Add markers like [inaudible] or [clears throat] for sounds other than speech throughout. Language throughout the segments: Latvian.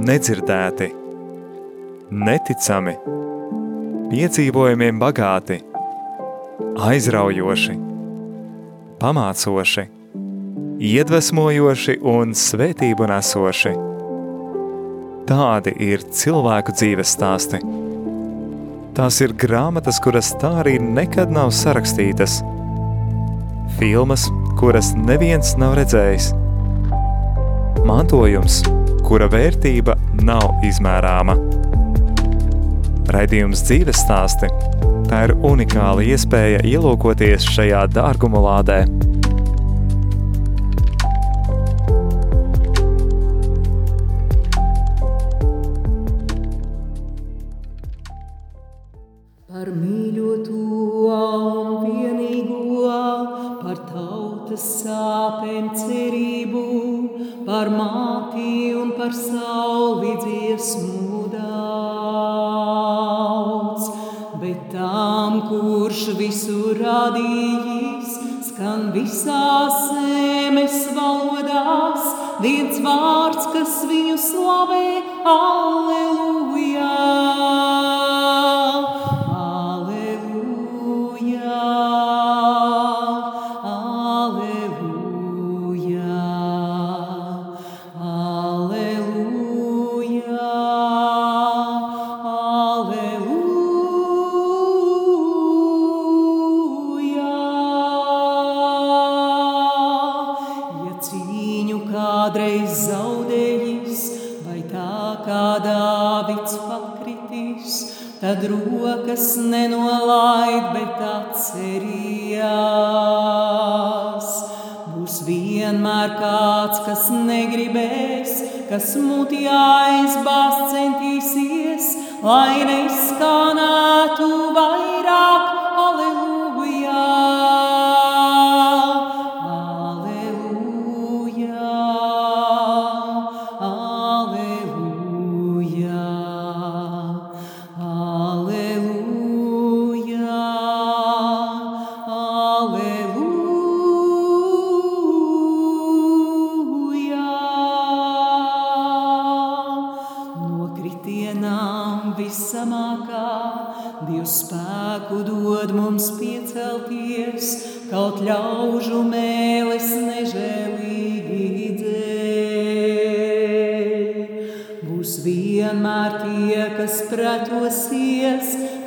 nedzirdēti, neticami, piedzīvojumiem bagāti, aizraujoši, pamācoši, iedvesmojoši un svētību nesoši. Tādi ir cilvēku dzīves stāsti. Tās ir grāmatas, kuras tā arī nekad nav sarakstītas. Filmas, kuras neviens nav redzējis. Mantojums, kura vērtība nav izmērāma. Raidījums dzīves stāsti – tā ir unikāla iespēja ielūkoties šajā dārguma lādē. Tad rokas nenolaid, bet atcerījās. Būs vienmēr kāds, kas negribēs, kas mutī aizbāzt centīsies, lai neskanētu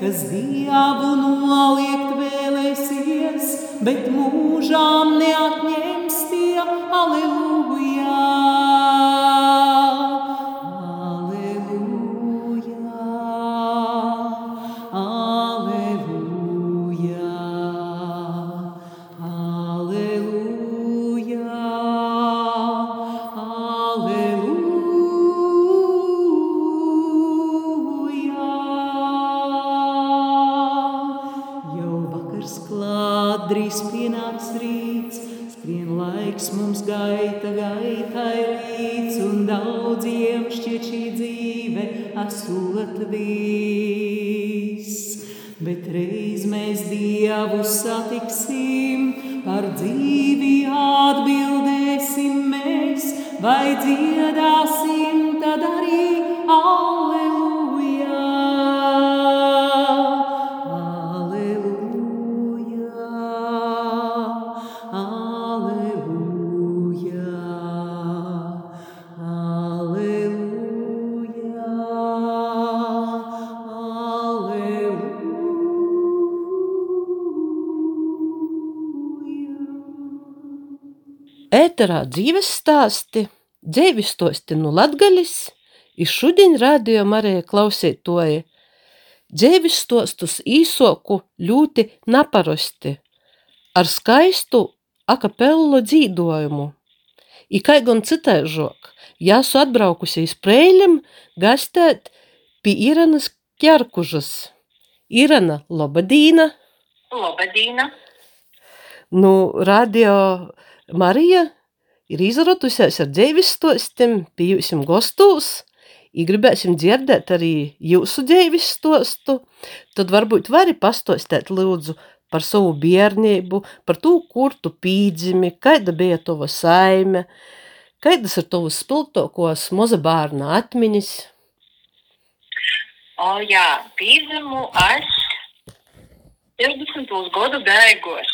Cause the abunu always vai dziedāsim tad arī! Alleluja! Ēterā dzīves stāsti, dzīves stosti no Latgalis, ir šodien rādījuma arī klausītoji. Dzīves stostus īsoku ļoti naparosti, ar skaistu akapellu dzīdojumu. I kā gan citaižok, jāsu atbraukusi iz Preiļam gastēt pie Iranas Kjarkužas. Irana, labadīna! Labadīna! Nu, radio Marija ir izratusies ar dzīves stostiem pie jūsim gostūs, i gribēsim dzirdēt arī jūsu dzīves stostu, tad varbūt vari pastostēt lūdzu par savu bērnību, par to, kur tu pīdzimi, kāda bija tava saime, Kādas ir tavas spilgtākos maza bērna atmiņas? O, jā, pīzemu es 20. gadu beigos.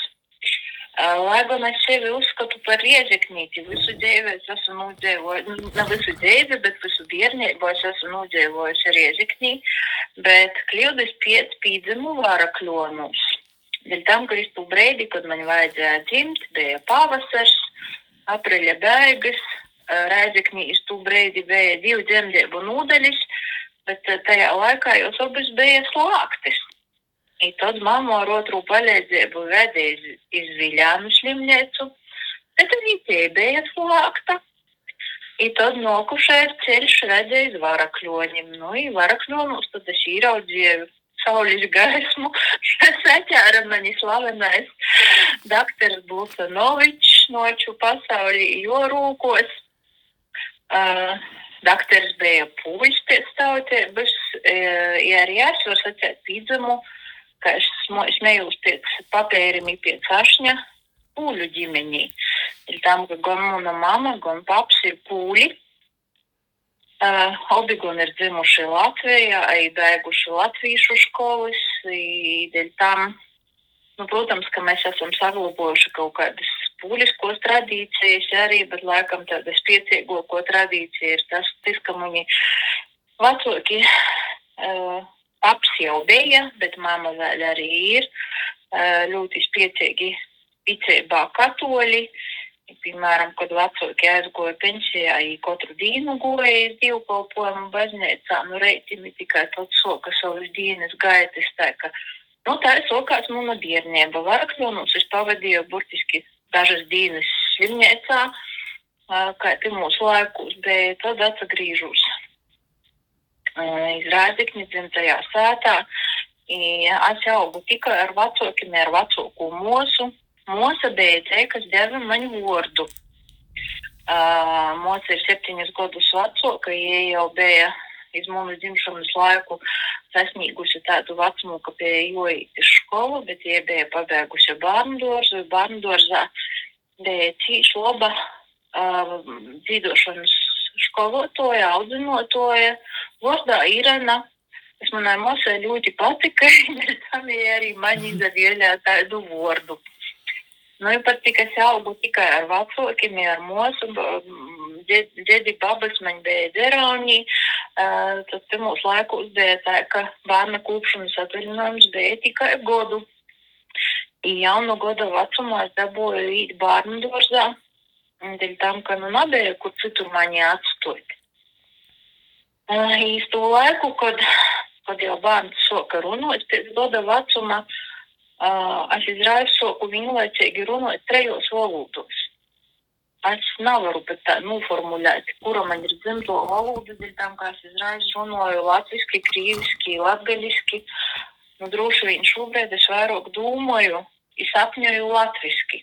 Lai gan es sevi uzskatu par riezeknīti, visu dzīvi es esmu nodzīvojis, nu, ne visu dzīvi, bet visu bērnību es esmu nodzīvojis riezeknī, bet kļūdas piec pīdzemu varakļonus. Dēļ tam, ka es tu breidi, kad man vajadzēja dzimt, bija pavasars, apriļa beigas, Rēzeknī iz tu breidi bija divi dzemdību nūdeļas, bet tajā laikā jūs abas bija slāgtis. I tad mamma ar otru palīdzību veda iz, Viļānu slimnīcu, bet arī tie bija slāgta. I tad nokušais ceļš veda iz varakļoņiem. Nu, i varakļonos tad es īraudzīju saules gaismu. Saķēra mani slavenais doktors Bulsanovičs noču pasaulī jorūkos. Uh, Doktors bija pūļš pēc tautības, uh, ja arī es varu sacēt pīdzemu, ka es smējos pēc papērim pēc ašņa pūļu ģimenī. Ir tam, ka gan mana mama, gan paps ir pūļi. Uh, abi gan ir dzimuši Latvijā, arī beiguši latviešu skolas. Dēļ tam, nu, protams, ka mēs esam saglabājuši kaut kādas pūliskos tradīcijas arī, bet laikam tāda spēcīgāko tradīcija ir tas, tas ka mani vecāki uh, paps jau bija, bet mamma vēl arī ir uh, ļoti spēcīgi ticībā katoļi. Piemēram, kad vecāki aizgoja pensijā, viņi katru dienu goja iz divkalpojumu baznīcā, nu reitimi tikai tad soka savas dienas gaitas, tā ka, nu tā ir sokās mana bērnība. Varakļonos es pavadīju burtiski dažas dienas slimnīcā, kā pirmos laikus, bet tad atgriežos iz Rēzekņa dzimtajā sētā. Es augu tikai ar vecākiem, ar vecāku mūsu. Bija te, kas deva man vārdu. Uh, Mūsa ir septiņus gadus vecāka, ja jau bija iz mūsu dzimšanas laiku sasniegusi tādu vecumu, ka pie iz skolu, bet ja bija pabeigusi bērnu dārzu, bērnu dārzā bija cīši laba uh, dzīvošanas skolotāja, audzinotāja, vārdā Irena. Es manai māsai ļoti patika, [laughs] tam ir arī man izdevies tādu vārdu. Nu, jau pat tikai augu tikai ar vecākiem, ar mūsu ģēdi babas man bija dzerāņi. Uh, tad pirmos laikos bija tā, ka bērna kūpšanas atvaļinājums bija tikai godu. Jaunu gada vecumā es dabūju īt bērnu dārzā, dēļ tam, ka nu nebija, kur citur mani atstāt. Uh, īstu laiku, kad, kad jau bērns soka runāt pēc gada vecuma, uh, es izraisu soku vienlaicīgi runāt trejos valodos. Es nevaru pat tā noformulēt, kura man ir dzimto valoda, dēļ tam, ka es izraisu runāju latviski, krīviski, latgaļiski. Nu, droši vien šobrīd es vairāk domāju, es apņoju latviski.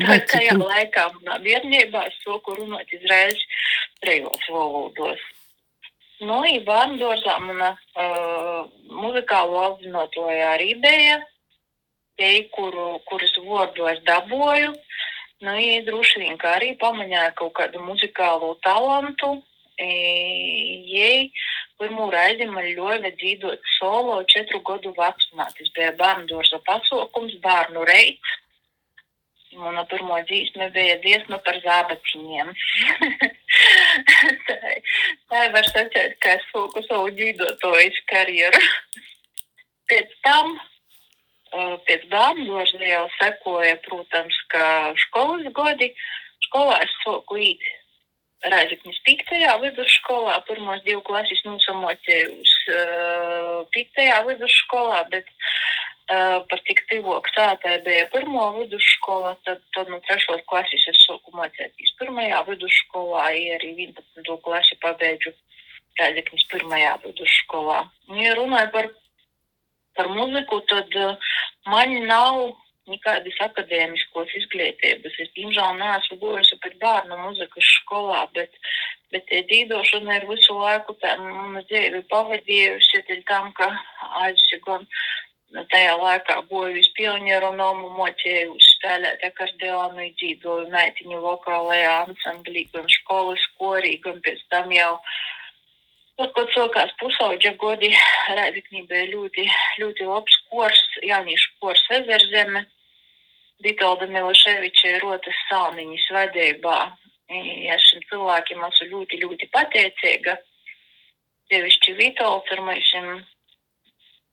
Bet tajā laikā manā bērnībā es soku runāt izraisu trejos valodos. Nu, i bērnu dārzā mana uh, muzikālo apzinotoja arī bija, te, kuru, kuras vārdu es dabūju. Nu, ja droši vien kā arī pamanīja kaut kādu muzikālo talantu. Jai pirmo reizi man ļāva dzīvot solo četru gadu vecumā. Tas bija bērnu dārza pasaukums, bērnu reits. Mana pirmā dzīsme bija dziesma par zābaciņiem. [laughs] tā, tā var sacīt, ka es sūku savu dzīvotojas karjeru. [laughs] Pēc tam, pēc bērnu dārza jau sekoja, protams, ka skolas gadi. Skolā es sāku īt Rēzeknis 5. vidusskolā, pirmos divu klases nosamocēju uz uh, 5. vidusskolā, bet par cik tuvāk sātai bija pirmo vidusskola, tad, tad no 3. klases es sāku mācīties pirmajā vidusskolā, ja arī 11. klasi pabeidžu Rēzeknis 1. vidusskolā. Ja runāju par, par muziku, tad man nav nekādas akadēmiskos izglītības. Es, diemžēl, neesmu gojusi pat bērnu muzikas skolā, bet, bet dzīvošana ir visu laiku tā mana dzīve pavadījusi, dēļ tam, ka aizsi gan tajā laikā boju uz pionieru nomu mocēju spēlēt akordeonu, dzīvoju meitiņu vokālajā ansamblī, gan skolas korī, gan pēc tam jau Tad, kad sākās pusauģa gadi, [laughs] Rēziknī bija ļoti, ļoti labs kors, jauniešu kors Ezerzeme, Vitolda Miloševiča rotas salniņas vadībā. Ja šim cilvēkiem esmu ļoti, ļoti pateicīga. Sevišķi Vitolds ar mašiem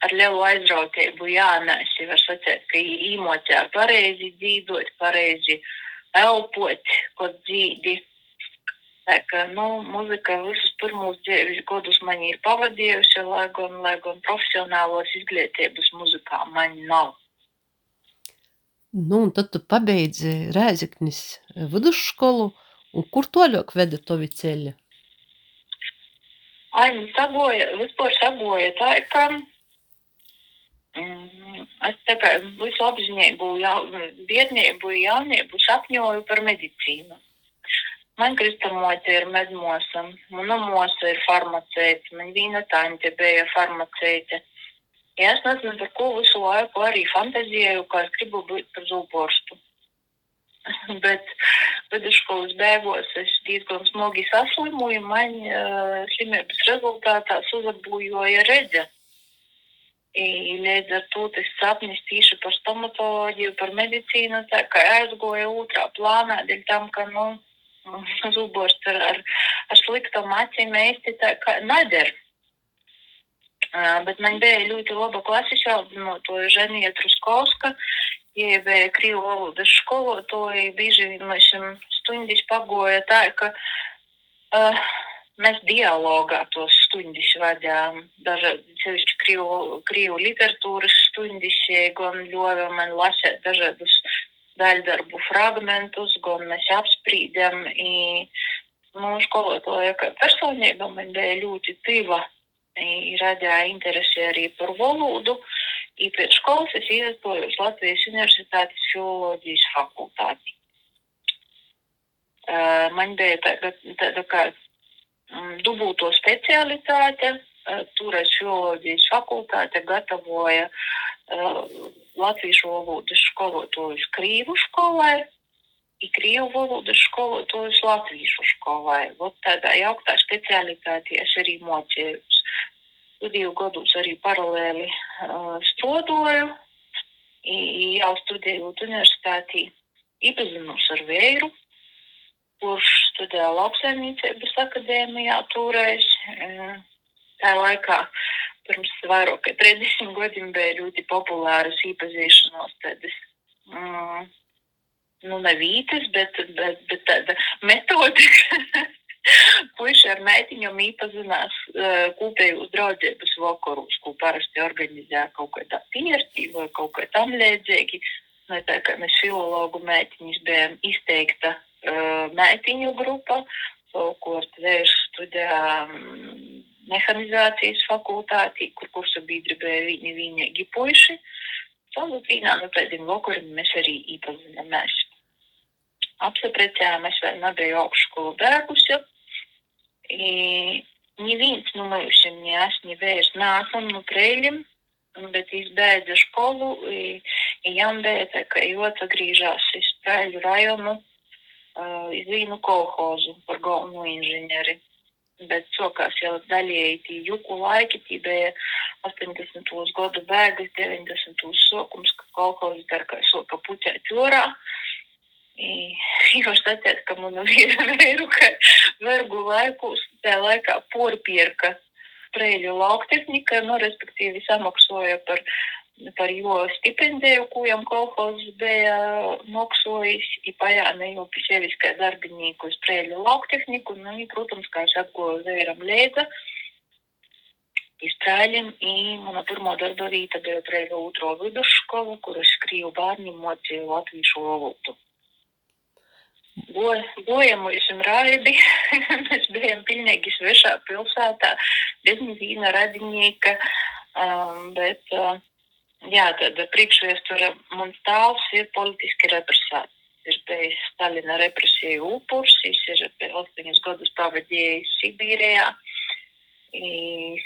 ar lielu aizrautību jānēsi, var sacēt, ka īmotē pareizi dzīvot, pareizi elpot, kod dzīvi. Tā kā, nu, muzika visus pirmos dzīves gadus man ir pavadījusi, lai gan, lai gan profesionālos izglītības muzikā man nav. Nu, un tad tu pabeidzi Rēziknis vidusskolu, un kur toļok veda tovi ceļi? Ai, nu, sagoja, vispār sagoja tā, ka mm, es tā kā visu apziņību, jau, biednību, jaunību sapņoju par medicīnu. Man Kristamote ir medmosa, mana mosa ir farmaceite, man vīna tante bija farmaceite. Ja es nezinu, par ko visu laiku arī fantazēju, ka es gribu būt par zūborstu. [laughs] Bet vidusskolas beigās es diezgan smagi saslimuju, man uh, slimības rezultātā uzlabojoja redze. I līdz ar to tas sapnis tieši par stomatoloģiju, par medicīnu, tā kā aizgoja otrā plānā, dēļ tam, ka, nu, [laughs] zubors ar, ar, ar sliktām acīm īsti tā kā neder. Uh, bet man bija ļoti laba klasiskā audzinātoja Ženija Truskovska. Ja bija krīvu valodas skolotāja, bieži mēs stundas pagoja tā, ka uh, mēs dialogā tos stundas vadījām. Dažādi krīvu, krīvu literatūras stundas, gan ļoja man lasēt dažādus daļdarbu fragmentus, gan mēs apsprīdam. Nu, skolotāja kā personība man bija ļoti tīva. Radīja interesi arī par valodu. I pēc skolas es iestojos Latvijas Universitātes filoloģijas fakultāti. Uh, man bija tāda, tāda kā dubulto specialitāte. Uh, Toreiz filoloģijas fakultāte gatavoja uh, latviešu valodas skolotājus krīvu skolai, ir krievu valodas skolotājus latviešu skolai. Vot tādā jauktā specialitātē es arī mocījos. Studiju gadus arī paralēli uh, strādāju, jau studējot universitātī, iepazinos ar vēju, kurš studēja lauksaimniecības akadēmijā toreiz. Uh, tā laikā pirms vairāk kā 30 gadiem bija ļoti populāras iepazīšanās tādas, mm, nu, nevītas, bet, bet, bet tāda metodika. [laughs] Puiši ar meitiņām iepazinās uh, kopējos draudzības vakarus, ko parasti organizē kaut kādā piertī vai kaut kā tam līdzīgi. Vai tā kā mēs filologu meitiņas bijām izteikta meitiņu grupa, savukārt vērš studijā mehanizācijas fakultātī, kur kursa biedri bija viņi vienīgi puiši. Savukārt vienā no tādiem vakariem mēs arī iepazināmies. Apsaprecējāmies, vēl nebija augšskolu bēgusi. Neviens no mums, ne es, ne vairs nākam no prēļiem, bet izbeidza skolu, jām bija tā, ka ļoti atgriežās iz prēļu rajonu, iz vīnu kolhozu par galveno inženieri bet sokās jau daļēji tie juku laiki, tie bija 80. gadu bēgas, 90. sokums, ka kolhoz dar kā soka puķēt jūrā. Jūs sacījāt, ka manu [laughs] vīru, ka vergu laikus tajā laikā porpierka prēļu lauktehnika, nu, respektīvi samaksoja par par jo stipendiju, ko jam kolhoz bija maksājis, i pajāna jau pie sevis kā darbinieku uz prēļu lauktehniku, nu, i, protams, kā es apgoju vēram lēdza, izstrāļiem, i mana pirmā darba vieta bija prēļu otro vidusskola, kur es skrīju bērniem mocīju latviešu valodu. Gojamusim raidi, [laughs] mēs bijām pilnīgi svešā pilsētā, bez neviena radinieka, um, bet uh, jā, tad priekšvēsture mums tāls ir politiski represēts. Ir bijis Stalina represiju upurs, viņš ir 8 gadus pavadījis Sibīrijā.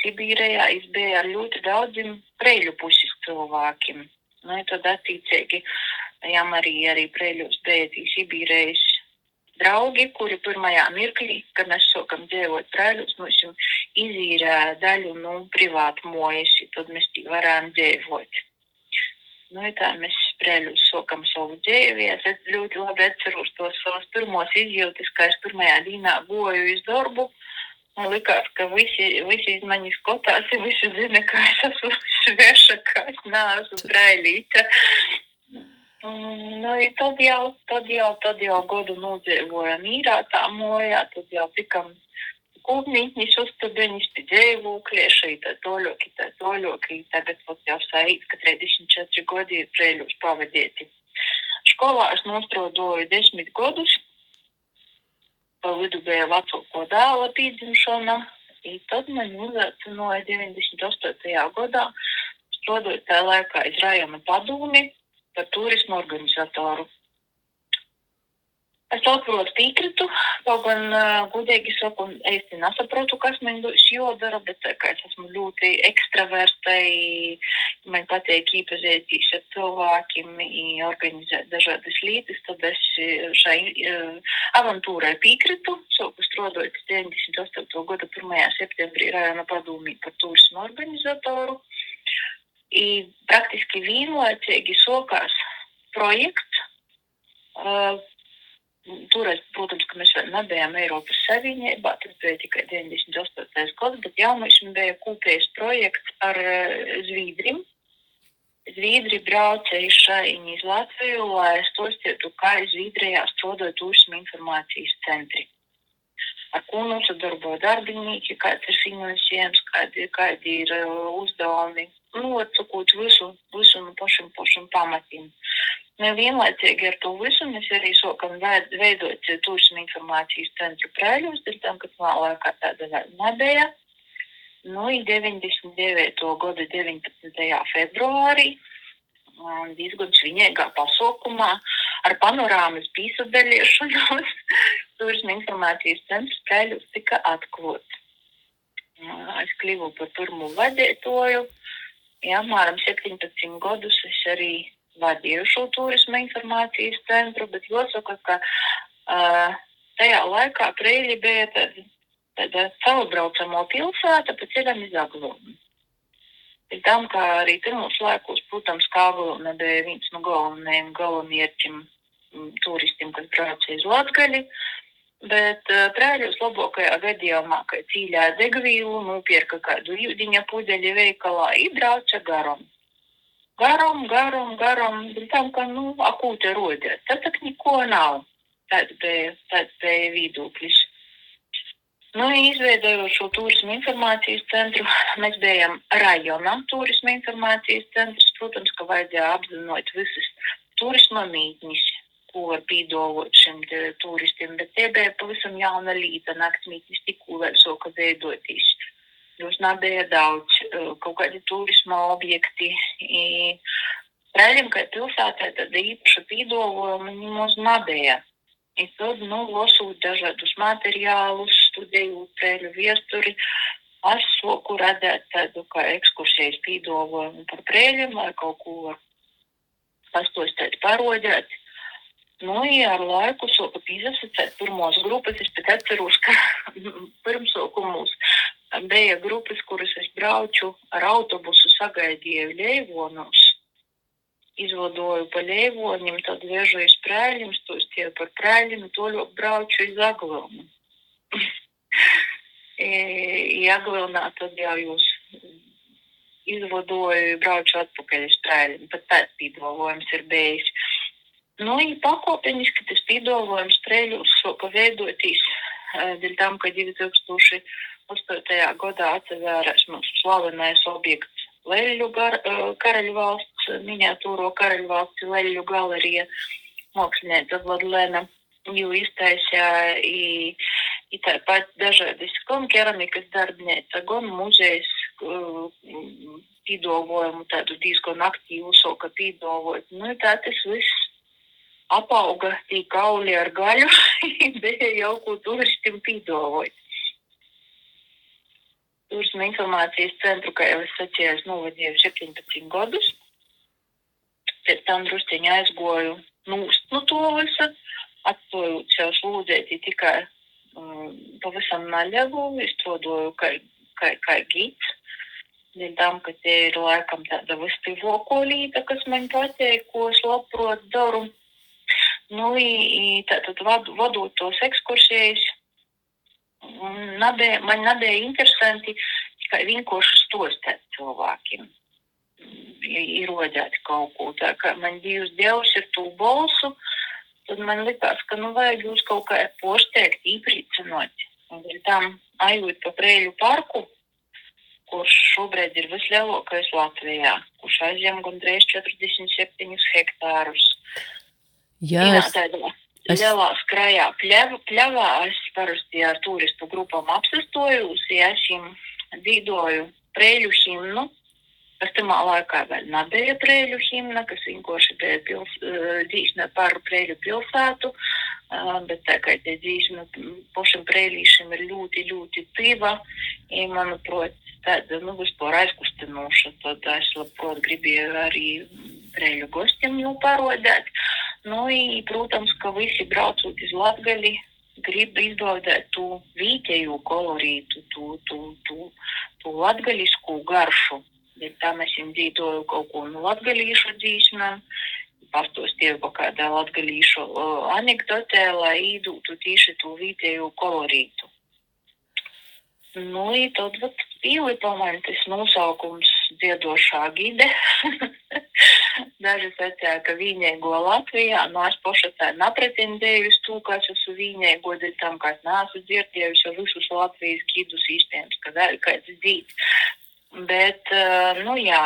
Sibīrijā viņš bija ar ļoti daudziem prēļu puses cilvēkiem. Nu, tad attiecīgi, jām arī, arī preļos bija Sibīrējas draugi, kuri pirmajā mirklī, kad mēs sākam dzīvot preļos, mums izīrē daļu nu, privātu mojas, tad mēs varam dzīvot. Nu, tā mēs preļus sākam savu dzīvi. Es ļoti labi atceros tos savus pirmos izjūtas, kā es pirmajā dienā goju uz darbu. Man likās, ka visi, visi iz mani skatās, visi zina, ka es esmu sveša, ka es neesmu preļīta. Nu, tad jau, tad jau, tad jau godu nodzīvojam īrātā mojā, tad jau tikam kūpnītnis uztabeņas pie dzīvūkļie, šeit tā toļoki, tā toļoki, tagad pat jau saīt, ka 34 godi ir prēļos pavadieti. Skolā es nostrodoju desmit godus, pa vidu bija vecāko dēla pīdzimšana, un tad man uzaicināja 98. gadā, strādājot tajā laikā iz rajona padūmi, par turismu organizatoru. Es atprotu piekrītu, kaut gan uh, gudīgi saku, īsti nesaprotu, kas man būs jādara, bet kā es esmu ļoti ekstraverta, man patīk iepazīties ar cilvēkiem, organizēt dažādas lietas, tad es šai uh, avantūrai piekrītu, sāku strādāt 98. gada 1. septembrī rajona padomī par turismu organizatoru. I praktiski vienlaicīgi sokās projekts. Uh, Toreiz, protams, ka mēs vēl nebijām Eiropas Savienībā, tas bija tikai 98. gads, bet jauniešiem bija kopējs projekts ar uh, Zviedrim. Zviedri brauca šaiņi iz Latviju, lai stostietu, kā Zviedrijā strādāja turismu informācijas centri. Ar ko nosadarboja darbinieki, kāds ir finansējums, kādi, kādi ir uh, uzdevumi nu, atsakot visu, visu no pašiem, pašiem pamatiem. Vienlaicīgi ar to visu mēs arī sākam veidot turismu informācijas centru prēļos, dēļ tam, ka tā laikā tāda nebija. Nu, 99. gada 19. februārī diezgan svinīgā pasaukumā ar panorāmas pīsadaļiešanos [laughs] turismu informācijas centrs prēļos tika atklāts. Es kļuvu par pirmo vadītāju ja, apmēram 17 gadus es arī vadīju šo turisma informācijas centru, bet jāsaka, ka uh, tajā laikā Preili bija tāda, tāda caurbraucamo pilsēta pa ceļam iz Aglomu. Pēc tam, kā arī pirmos laikos, protams, Kāvalona bija viens no galvenajiem galvenmērķiem turistiem, kas brauca iz Latgali, Bet prēļos labākajā gadījumā, kad cīļā degvīlu, nopirka kādu jūdiņa pudeļu veikalā, ibrauca garam. Garam, garam, garam, tam, ka, nu, akūte rodēt. Tad tak neko nav. Tāds bija, tāds bija vidūklis. Nu, izveidojot šo turismu informācijas centru, [laughs] mēs bijām rajonam turismu informācijas centrs. Protams, ka vajadzēja apzinot visas turisma mītnes, ko var piedāvāt šiem turistiem, bet tie bija pavisam jauna līta naktsmītnes tikko vēl soka veidoties. Nebija daudz kaut kādi turisma objekti. Rēļiem, kā pilsētā, tad īpaši piedāvājumi mums nebija. I tad, nu, lasot dažādus materiālus, studējot prēļu viesturi, es soku redzēt tādu kā ekskursijas piedāvājumu par prēļiem, lai kaut ko pastostēt parodēt. Nu, ja ar laiku sāku izasociēt pirmos grupas, es pat atceros, ka [laughs] pirmsākumos bija grupas, kuras es braucu ar autobusu, sagaidīju Ļeivonus, izvadoju pa Ļeivoņiem, tad viežu iz prēļiem, stos tie par prēļiem, to ļoti braucu iz Aglonu. Jagvilnā [laughs] tad jau jūs izvadoju, braucu atpakaļ uz prēļiem, pat tāds piedāvājums ir bijis. Nu, ja pakāpeniski tas piedāvājums preļos sāka veidoties dēļ tam, ka 2008. gadā atvērās mūsu slavenais objekts Leļu karaļu valsts, miniatūro karaļu valsts Leļu galerija, mākslinieca Vladlena, jo iztaisīja i, tāpat dažādas gan keramikas darbnīca, gan muzejs piedāvājumu tādu diezgan aktīvu soka piedāvāt. Nu, tā tas viss apauga tie kauli ar gaļu, [laughs] bija jau ko turistim pīdovot. Turisma informācijas centru, kā jau es sacīju, novadīju 17 gadus. Pēc tam drusciņi aizgoju nūst no to visu, atstāju sev slūdzēti tikai um, pavisam naļavu, izstrādāju kā, kā, kā gids. Tam, ka tie ir laikam tāda vistīvāko līta, kas man patīk, ko es labprot daru. Nu, i, tātad vad, vadot tos ekskursijas, nebija, man nebija interesanti tikai vienkārši stostēt cilvēkiem. Ierodēt kaut ko tā, ka man Dievs Dievs ir tū balsu, tad man likās, ka nu vajag jūs kaut kā postēkt, īprīcinot. Un tam ajūt pa Prēļu parku, kurš šobrīd ir vislielākais Latvijā, kurš aizņem gandrīz 47 hektārus. Jā, es, tādā es- lielā skrājā pļava, pļavā es parasti ar turistu grupām apsestojos, ja viņiem dzīvoju prēļu himnu, kas tamā laikā vēl nebija prēļu himna, kas vienkārši bija pils, uh, dzīšana par prēļu pilsētu, uh, bet tā kā tie dzīšana pašam prēļīšiem ir ļoti, ļoti tīva, ja manuprāt, tāda, nu, vispār aizkustinoša, tad es labprāt gribēju arī prēļu gostiem jau parodēt. Nu, i, protams, ka visi braucot uz Latgali grib izbaudīt to vietējo kolorītu, to, to, to, to latgaļisku garšu. Bet tā mēs viņam dzīvoju kaut ko no latgalīšu dzīsmēm, pastostīju kaut kādā latgalīšu uh, anekdotē, lai īdūtu tieši to vietējo kolorītu. Nu, i tad vat pielipa man tas nosaukums dziedošā gide. [laughs] Daži sacīja, ka vīniego Latvijā, nu es paša tā nepretendēju uz to, ka es esmu vīniego, dēļ tam, ka es neesmu dzirdējusi jau visus Latvijas gidus īstens, ka vēl kāds dzīt. Bet, eh, nu jā,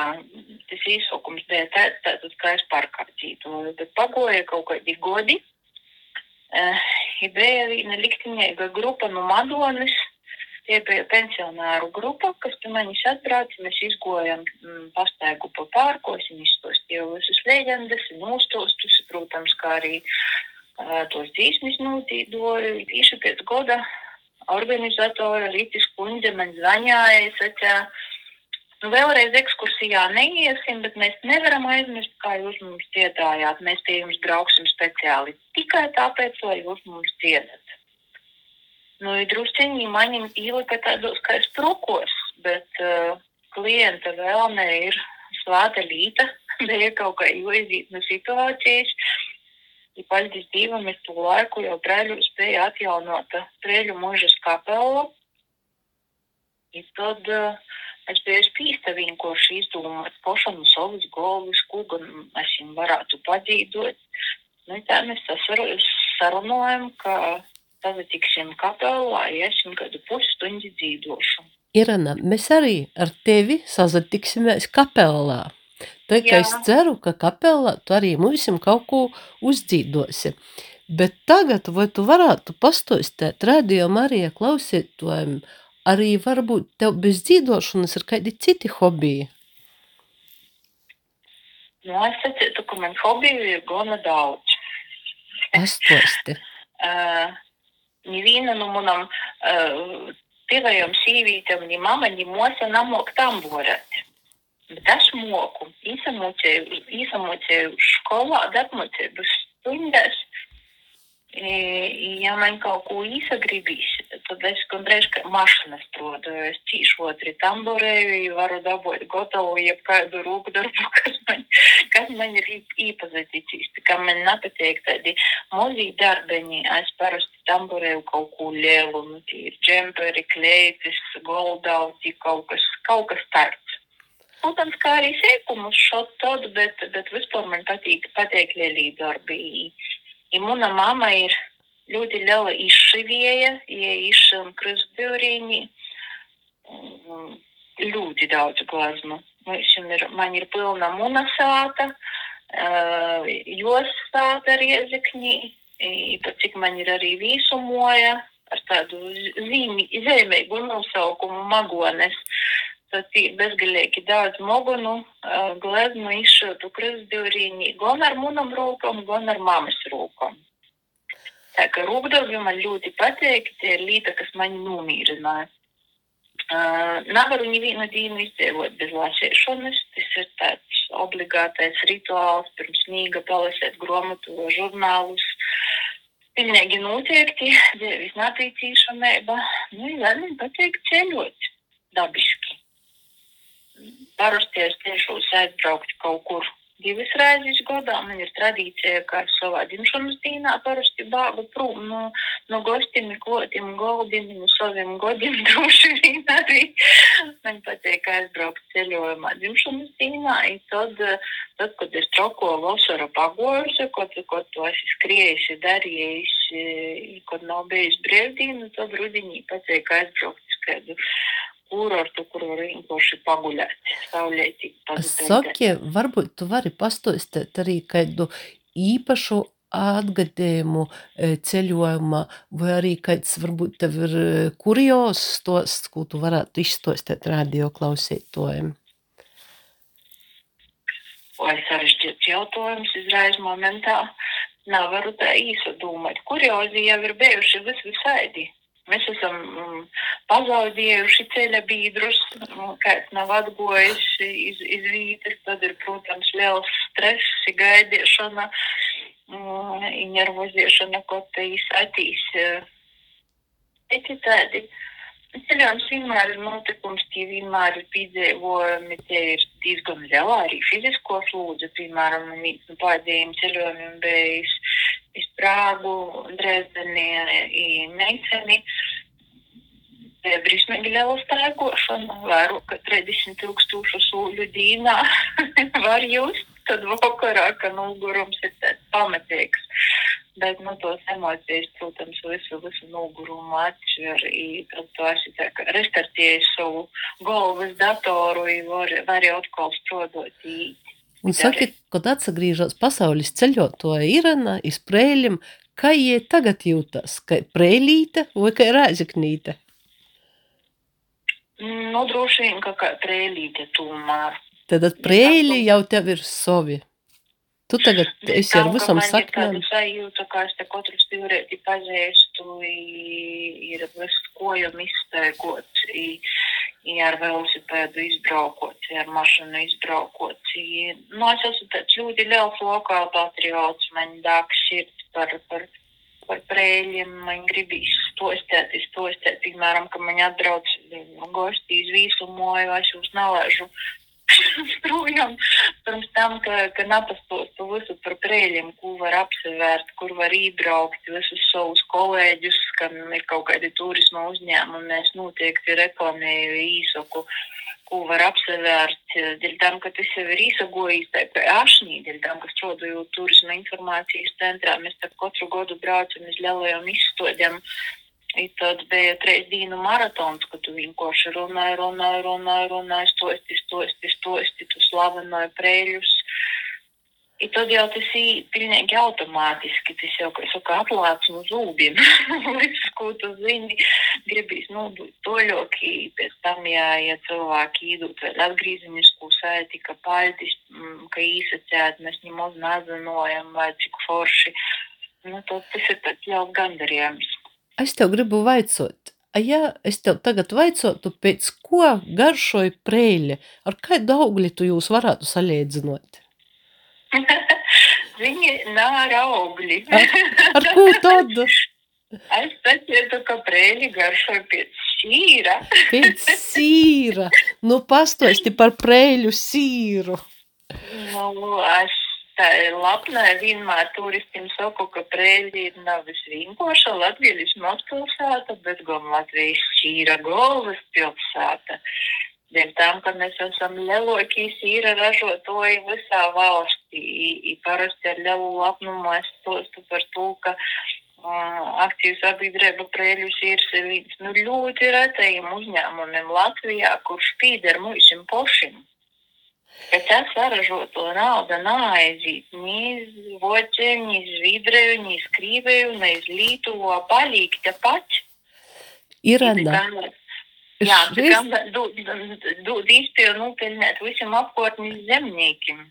tas īsokums bija tāds, tātad, kā es parkā dzīvoju, bet pagoja kaut kādi godi. Uh, bija viena likteņīga grupa no Madonas, Tie bija pensionāru grupa, kas pie manis atbrauca. Mēs izgojam mm, pastaigu pa pārkos, viņi izstostīja visas leģendas, nostostus, protams, kā arī uh, tos dzīsmis notīdoju. Tieši pēc goda organizatora Rītis kundze man zvaņāja, sacīja, nu vēlreiz ekskursijā neiesim, bet mēs nevaram aizmirst, kā jūs mums dziedājāt. Mēs pie jums brauksim speciāli tikai tāpēc, lai jūs mums dziedat. Nu, ir drusciņi maņem ielika tādos kā sprukos, bet uh, klienta vēlme ir slāta līta, [laughs] bija kaut kā iezīt no situācijas. Ja paldies Dievam, es to laiku jau prēļu spēju atjaunot prēļu mūžas kapelu. I tad uh, es biju spīsta vienkārši izdomāt pašam no savas galvas, ko gan es viņam varētu padzīdot. Nu, tā mēs sarunājam, ka pazatiksim kapelā, iesim kādu pusstundi dzīvošu. Irana, mēs arī ar tevi sazatiksimies kapelā. Tā kā Jā. es ceru, ka kapelā tu arī mūsim kaut ko uzdzīdosi. Bet tagad, vai tu varētu pastostēt radio Marija klausītājiem, arī varbūt tev bez dzīdošanas ir kādi citi hobiji? Nu, es sacītu, ka man hobiju ir gana daudz. Pastosti. [laughs] Uh, Neviena no manām uh, tuvajām sīvītēm, ni mama, ni mosa nemok tamborēt. Bet es moku, īsamocēju, īsamocēju skolā, darbmocēju stundās. I, ja man kaut ko īsa gribīs, tad es gandrīz kā mašīna strādāju. Es cīšu otri tamborēju, varu dabūt gotovu jebkādu rūkdarbu, [laughs] kas man, kas man ir īpazīstīs. Tā kā man nepatīk tādi mazi darbiņi, es parasti tamborēju kaut ko lielu, nu tie ir džemperi, kleitis, goldauti, kaut kas, kaut kas tāds. Protams, kā arī sēkumus šot tādu, bet, bet vispār man patīk, patīk lielie darbi. Mana mamma ir ļoti liela izšivieja, ja izšam krustbūrīņi, ļoti daudz glazmu. Ir, man ir pilna munasāta, uh, jos sāta riezekņī, i pat cik man ir arī vīsumoja ar tādu zīmīgu nosaukumu magones. Ir bezgalīgi daudz mogunu, gleznu izšotu krustbūrīņi, gan ar munam rūkam, gan ar mamas rūkam. Tā kā rūkdarbi man ļoti patīk, tie ir līta, kas mani nomīrināja. Uh, nevaru nevienu dienu izdzīvot bez lasīšanas. Tas ir tāds obligātais rituāls pirms mīga palasēt grāmatu vai žurnālus. Pilnīgi noteikti dzīves natīcīšanība. Nu, ja man patīk ceļot dabiski. Parasti es tiešos aizbraukt kaut kur divas reizes gadā. Man ir tradīcija, ka es savā dzimšanas dienā parasti bāgu prom no, no gostiem, klotiem, goldiem, no saviem godiem [laughs] droši vien arī. Man patīk aizbraukt ceļojumā dzimšanas dienā, un tad, tad, kad ir troko vasara pagojusi, kad, kad to esi skriejusi, darījusi, kad nav bijis brīvdiena, tad rudenī patīk aizbraukt uz kādu kurortu, kur var vienkārši paguļāt, saulētī. Saki, varbūt tu vari pastostēt arī kādu īpašu atgadījumu e, ceļojumā, vai arī kāds varbūt tev ir e, kurios stosts, ko tu varētu izstostēt radio klausītājiem? Vai sarežģīts jautājums izraiz momentā? Nevaru tā īsa domāt. Kuriozi jau ir bijuši vis visādi. Mēs esam um, pazaudējuši ceļa biedrus, kāds nav atgojis iz, iz vītes, tad ir, protams, liels stress, gaidīšana, nervozēšana, ko te izsatīs. Citi tādi ceļojums vienmēr ir notikums, tie vienmēr ir piedzīvojumi, tie ir diezgan liela arī fizisko slūdzu, piemēram, pēdējiem ceļojumiem bijis iz Prāgu, Dresdeni un Meiceni. Bija briesmīgi liela stēkošana, vēro, ka 30 tūkstošu sūļu dīnā [laughs] var just, tad vakarā, ka nogurums ir tāds pamatīgs. Bet, nu, tos emocijas, protams, visu, visu nogurumu atšķir, tad tu esi tā kā restartējis savu galvas datoru, var, var jau atkal strodot īt. Un saki, kad atsagrīžās pasaules ceļotoja Irena iz prēļiem, kā jie tagad jūtas? Kā prēlīte vai kā rāziknīte? Nu, droši vien, ka kā prēlīte tomēr. Tad prēļi jau tev ir savi. Tu tagad esi ar visam saknēm. Es sajūtu, ka es te katru stīvrēti pazīstu, ir visu kojam izstēgots, ar velosipēdu izbraukot, ar mašīnu izbraukot. Nu, es esmu tāds ļoti liels lokāla patriots, man dāk sirds par, par, par prēļiem, man gribīs stostēt, stostēt, piemēram, ka man atbrauc gosti iz visu moju, es jūs nelaižu projām pirms tam, ka, ka napastostu visu par prēļiem, ko var apsevērt, kur var iebraukt, visus savus kolēģus, kam ir kaut kādi turisma uzņēmumi, mēs noteikti reklamēju īsoku, ko var apsevērt, dēļ tam, ka tas jau ir īsagojis, tā kā ašnī, dēļ tam, ka strādāju turisma informācijas centrā, mēs tā katru godu braucam uz lielajām izstodēm, I tad bija trīs dienu maratons, kad tu vienkārši runāji, runāji, runāji, runāji, stosti, stosti, stosti, tu slavināji prēļus. I tad jau tas ir pilnīgi automātiski, tas jau, kā saka, atlāts no zūbiem. [laughs] Viss, ko tu zini, gribīs nobūt toļoki, pēc tam, ja, ja cilvēki īdūt vēl atgrīzenisku saiti, ka paldies, ka īsacēt, mēs nemaz nezinojam, vai cik forši. Nu, tad tas ir tāds jau gandarījums. Es tev gribu vaicot, a ja es tev tagad vaicotu, pēc ko garšoja prēļi, ar kādu augli tu jūs varētu salīdzinot? [laughs] Viņi nav ar augļi. ar, ar ko tad? [laughs] Es saprotu, ka prēļi garšoja pēc sīra. [laughs] pēc sīra. Nu, pastosti par prēļu sīru. Nu, es Tā ir lapnē vienmēr turistim saku, ka Prēļi ir nevis vienkārša Latvijas mazpilsēta, bet gan Latvijas šīra galvas pilsēta. Dēļ tam, ka mēs esam lielākie sīra ražotāji visā valstī. I parasti ar lielu lapnumu es stostu par to, ka uh, aktīvu sabiedrība Prēļu sīrs ir viens nu, ļoti retajiem uzņēmumiem Latvijā, kurš pīder mūsim pošim ka tas saražoto nauda neaiziet ni iz Vāciju, ni iz Zviedriju, ni iz Krieviju, ni iz Lietuvu, paliek tepat. Irena. Jā, šis... dod, dod izpildu nopelnēt visam apkārtnes zemniekiem.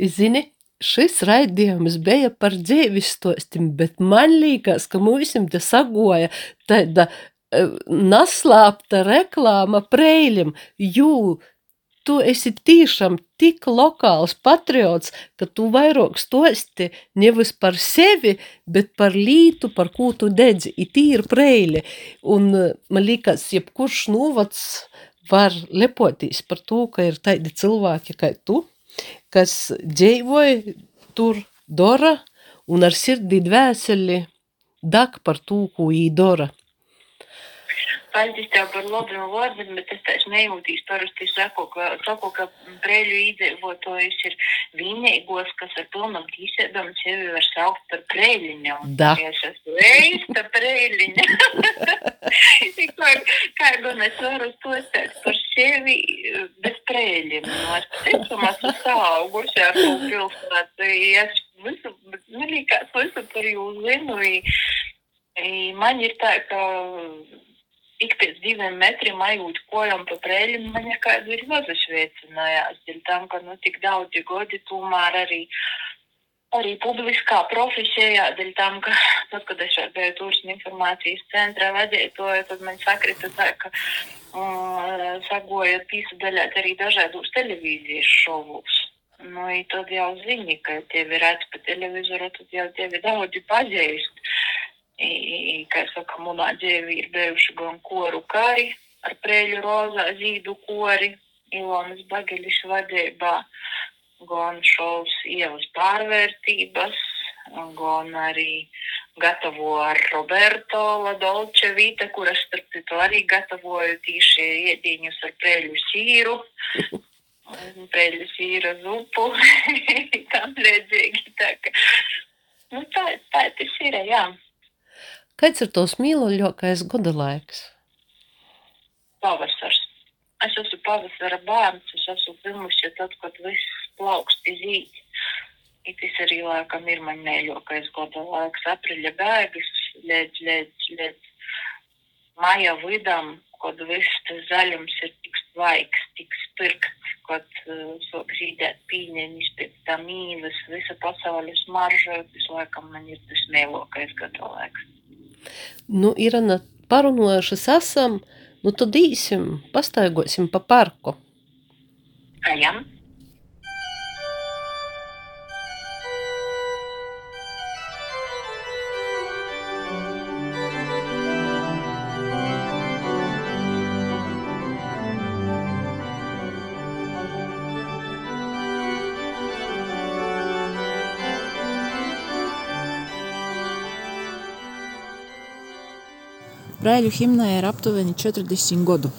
Zini, šis raidījums bija par dzīves stostim, bet man liekas, ka mūsim te sagoja tāda naslāpta reklāma Preiļam, jū, tu esi tiešām tik lokāls patriots, ka tu vairāk stosti nevis par sevi, bet par lītu, par ko tu dedzi, ir Preili. Un man liekas, jebkurš novads var lepoties par to, ka ir tādi cilvēki kā tu, kas dzīvoja tur, dara un ar sirdi dvēseli dak par to, ko viņi Paldies tev par labiem vārdiem, bet es taisu nejūtīs. Parasti saku, ka, saku, ka preļu iedzīvotājs ir vienīgos, kas ar pilnam tīsēdam sevi var saukt par preļiņu. Da. Es esmu eista preļiņa. kā, kā gan es varu stostēt par sevi bez preļiem. Nu, es tiešām esmu saugusi ar to pilsētu. Es visu, man liekas, visu par jūs zinu. Man ir tā, ka ik pēc diviem metriem ajūt kojam pa preļiem, man ir kādu ir nozašveicinājās, dēļ tam, ka nu tik daudzi godi tomēr arī, arī publiskā profesijā, dēļ tam, ka [laughs] tad, kad es biju turismu informācijas centrā vadītoja, tad man sakrita tā, ka uh, sagoja pīsadaļāt arī dažādos televīzijas šovus. Nu, i tad jau zini, ka tevi redz pa televizoru, tad jau tevi daudzi pazīst. I, kā saka, manā dzīvē ir bijuši gan koru kari ar prēļu rozā zīdu kori, Ilonas Bageļas vadībā, gan šovs ievas pārvērtības, gan arī gatavo ar Roberto Ladolčevīte, kuras, starp citu, arī gatavoju tīši iediņus ar prēļu sīru. Prēļu sīra zupu, tam [laughs] redzīgi. Tā, ka, nu, tā, tā tas ir, jā. Kāds ir tos mīļākais gada laiks? Pavasars. Es esmu pavasara bērns, es esmu dzimusi tad, kad viss plauksti zīd. I tas arī laikam ir man mīļākais gada laiks. Apriļa bēgas, līdz, līdz, līdz maija vidam, kad viss tas zaļums ir tik svaigs, tik spirkts, kad uh, sāk zīdēt pīņeņus, pēc tam mīnas, visa pasaules marža, tas laikam man ir tas mīļākais gada laiks. Nu, Irana, parunājušas esam, nu tad īsim, pastaigosim pa parku. Ejam. Brāļu himnai ir aptuveni 40 gadu.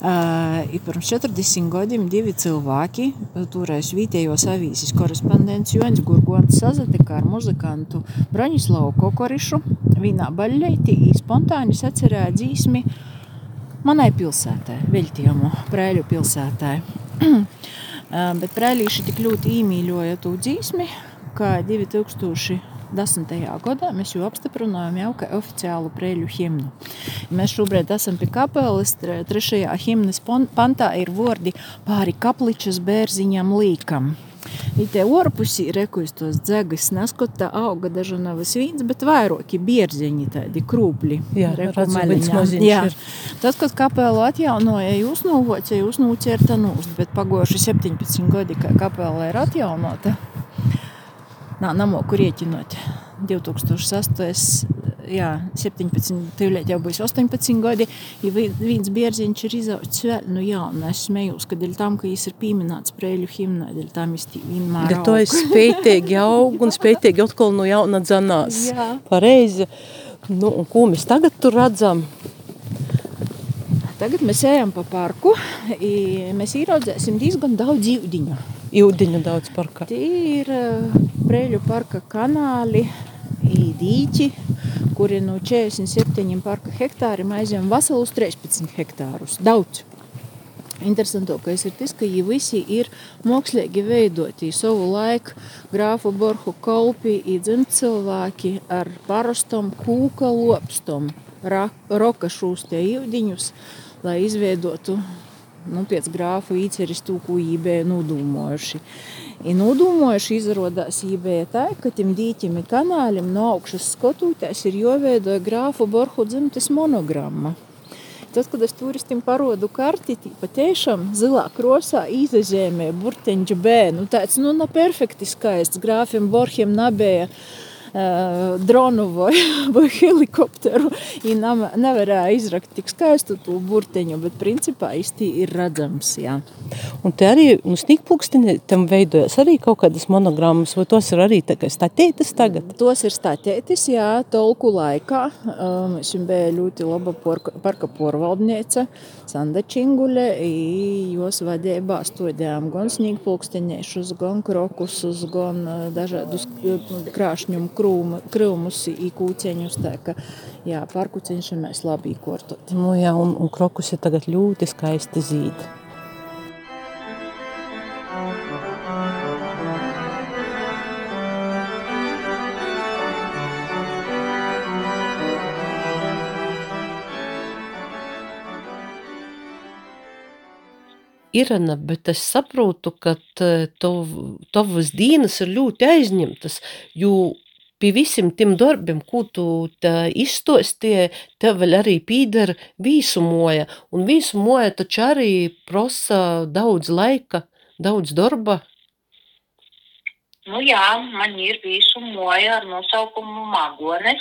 Uh, pirms 40 gadiem divi cilvēki, toreiz vietējos avīzes korespondents Joņs Gurgons sazatika ar muzikantu Broņislavu Kokorišu vienā baļļeitī spontāni sacerēja dzīsmi manai pilsētai, veļtījumu Brēļu pilsētai. uh, bet brēlīši tik ļoti īmīļoja to dzīsmi, ka 2000 10. gadā mēs jau apstiprinājām jau oficiālu prēļu himnu. Mēs šobrīd esam pie kapeles, trešajā himnas pantā ir vārdi pāri kapličas bērziņam līkam. I te orpusī rekujas tos dzegas neskota auga dažanavas vīns, bet vairoki bierziņi tādi krūpļi. Jā, redzu, Jā. ir. Tas, kad kapelu atjaunoja, jūs novoca, jūs nūcierta nūst, bet pagoši 17 gadi, kā kapela ir atjaunota, Nā, namoku rēķinot. 2008. Jā, 17, tūlīt jau būs 18 gadi, ja viens bierziņš ir izaudzis vēl, nu jā, un es smējos, ka dēļ tam, ka viņš ir pieminēts prēļu himnā, dēļ tam es vienmēr Bet to es spētīgi aug un spētīgi atkal no jauna dzanās. Jā. Pareizi. Nu, un ko mēs tagad tur redzam? Tagad mēs ejam pa parku, mēs ieraudzēsim diezgan daudz ūdeņu. Jūdiņu daudz parkā. Tie ir uh, Prēļu parka kanāli, dīķi, kuri no 47 parka hektāriem aizņem veselus 13 hektārus. Daudz. Interesantākais ir tas, ka viņi visi ir mākslīgi veidoti savu laiku. Grāfu Borhu kolpi iedzim cilvēki ar parastom kūka lopstom, ra- roka šūs tie ūdeņus, lai izveidotu nu, pēc grāfu īceris tū, ko ībēja nodūmojuši. I nodūmojuši izrādās ībēja tā, ka tim dīķim i kanālim no augšas skotūtēs ir joveidoja grāfu Borhu dzimtes monogramma. Tad, kad es turistiem parodu karti, patiešām zilā krosā izazēmē burteņģa B. Nu, tāds, nu, na perfekti skaists grāfiem Borhiem nabēja dronu vai, vai helikopteru. Viņa nevarēja izrakt tik skaistu to burteņu, bet principā īsti ir redzams. Jā. Un te arī nu, stīkpūksteni tam veidojas arī kaut kādas monogrammas, vai tos ir arī tā kā statētas tagad? Tos ir statētas, jā, tolku laikā. Mums um, bija ļoti laba porka, parka porvaldniece, Sanda Činguļe, jos vadībā studējām gan stīkpūkstenēšus, gan krokusus, gan dažādus krāšņumu krūmu, krūmus, īkūceņus. Tā ka, jā, parku cenšamies labi īkortot. Nu jā, un, un krokusi tagad ļoti skaisti zīd. Irana, bet es saprotu, ka tavas dienas ir ļoti aizņemtas, jo pie visiem tiem darbiem, ko tu izstostīji, tev vēl arī pīdara vīsumoja. Un vīsumoja taču arī prasa daudz laika, daudz darba. Nu jā, man ir vīsumoja ar nosaukumu Magones.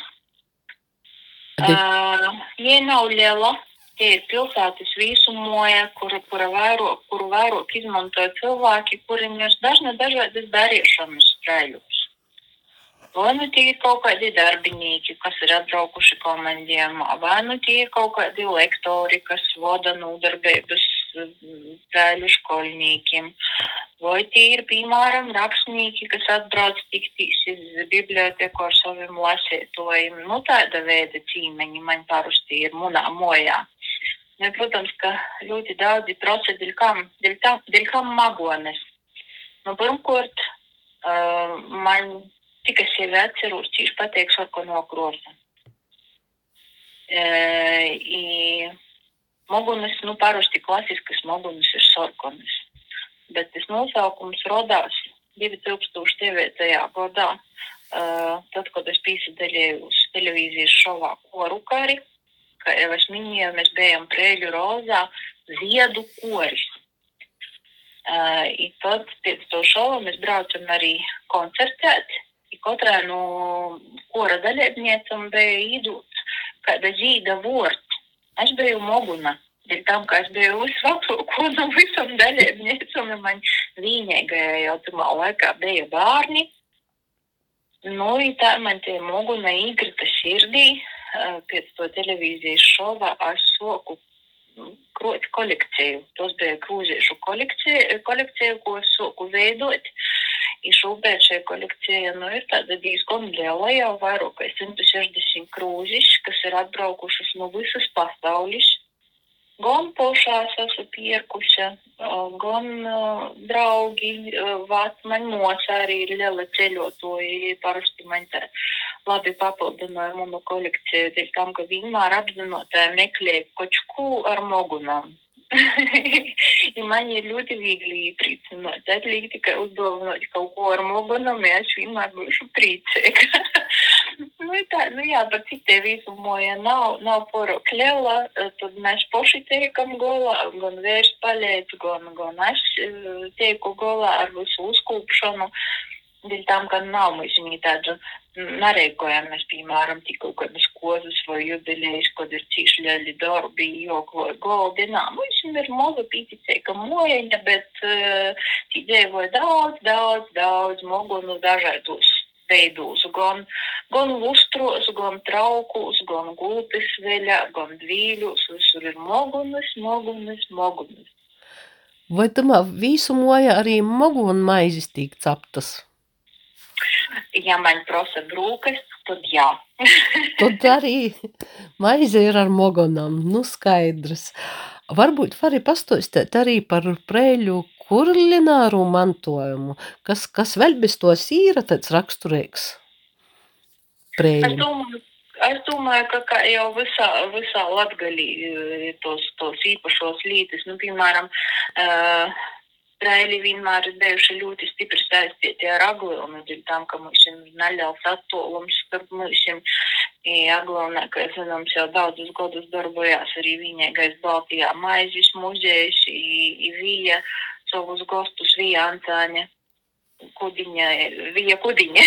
Uh, ja nav liela, tie ir pilsētas vīsumoja, kura, kura vēro, kuru vairāk izmanto cilvēki, kuriem ir dažna dažādas darīšanas spēļus. Vai nu tie ir kaut kādi darbinieki, kas ir atbraukuši komandiem, vai nu tie ir kaut kādi lektori, kas vada nodarbības ceļu skolniekiem, vai tie ir, piemēram, rakstnieki, kas atbrauc tiktīs uz biblioteku ar saviem lasētojiem. Nu, tāda veida cīmeņi man parasti ir munā mojā. Nu, protams, ka ļoti daudzi procesi dēļ kam, dēļ tam, dēļ kam magones. Nu, pirmkārt, uh, man cik es sevi atceros, tieši pateikšu, ar ko nokrosa. E, mogunis, nu, parasti klasiskas mogunis ir sorkonis, bet tas nosaukums rodās 2009. gadā, e, tad, kad es piesaistījos uz televīzijas šovā Korukari, kā jau es minēju, mēs bijām Prēļu rozā ziedu koris. Uh, tad pēc to šova mēs braucam arī koncertēt katrai no kora dalībniecēm bija īdūts kāda zīda vorts. Es biju moguna. Dēļ tam, ka es biju visvecāko no visam dalībniecēm, man vienīgajā jau tamā laikā bija bērni. Nu, tā man tie moguna īkrita sirdī. Pēc to televīzijas šova es soku kroti kolekciju. Tos bija krūzīšu kolekcija, kolekcija, ko es soku veidot. Uh, I šobrīd šī kolekcija nu, ir tāda diezgan liela, jau vairāk kā 160 krūzis, kas ir atbraukušas no visas pasaules. Gan pošās esmu pierkusi, gan draugi, uh, vecmaņos arī ir liela ceļotoji, parasti man tā labi papildināja manu kolekciju, dēļ tam, ka vienmēr apzinotāji meklēja kočku ar mogunām. [laughs] I man ir ļoti viegli iepriecināt. Atliek tikai uzdāvināt kaut ko ar mobanam, ja es vienmēr [laughs] būšu priecīga. nu, tā, nu jā, bet citai visumoja nav, nav porok liela, tad mēs paši teikam golā, gan vērs palēc, gan, gan es teiku golā ar visu uzkūpšanu. Dēļ tam, ka nav mums viņa tāda nerēkojamies, piemēram, tik kaut kādas kozas vai jubilejas, kad ir cīši lieli darbi, jok vai goldinā. Mums ir maza pīticēka mojaņa, bet uh, tī dzīvoja daudz, daudz, daudz mogunu dažādos veidos, gan, gan lustros, gan traukos, gan gulpes veļā, gan dvīļos, visur ir mogunas, mogunas, mogunas. Vai tamā vīsumoja arī mogunu maizes tīk captas? Ja man prasa brūkastis, tad jā. [laughs] tad arī maize ir ar mogonam, nu skaidrs. Varbūt vari pastostēt arī par prēļu kurlināru mantojumu, kas, kas vēl bez tos īra tāds raksturīgs prēļiem. Es domāju, es domāju, ka kā jau visā, visā latgalī ir tos, tos īpašos lītis, nu, piemēram, uh, Brēļi vienmēr ir bijuši ļoti stipri saistīti ar aglonu, dēļ tam, ka mums ir neļaus attolums starp mums. Aglonē, kā zināms, jau daudzus gadus darbojās arī vienīgais Baltijā maizes muzejs, Vija [laughs] savus gostus Vija Antāņa kudiņa, Vija kudiņa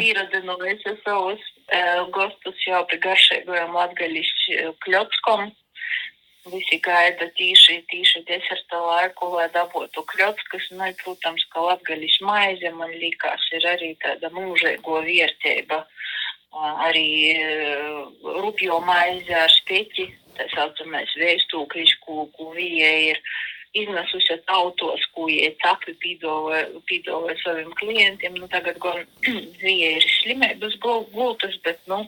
pieradinojusi savus uh, gostus jau pie garšīgajiem latgaļis kļopskom. Visi gaida tīši, tīši deserta laiku, lai dabūtu kļopskas. Nu, protams, ka latgaļis maize man likās ir arī tāda mūžīgo vērtība. Arī rupjo maize ar speķi, tā saucamais vēstūkļis, ko, ko vija ir iznesusi autos, ko viņa capi pīdoloja saviem klientiem. Nu, tagad gan [clears throat] vija ir slimības gultas, bet, nu,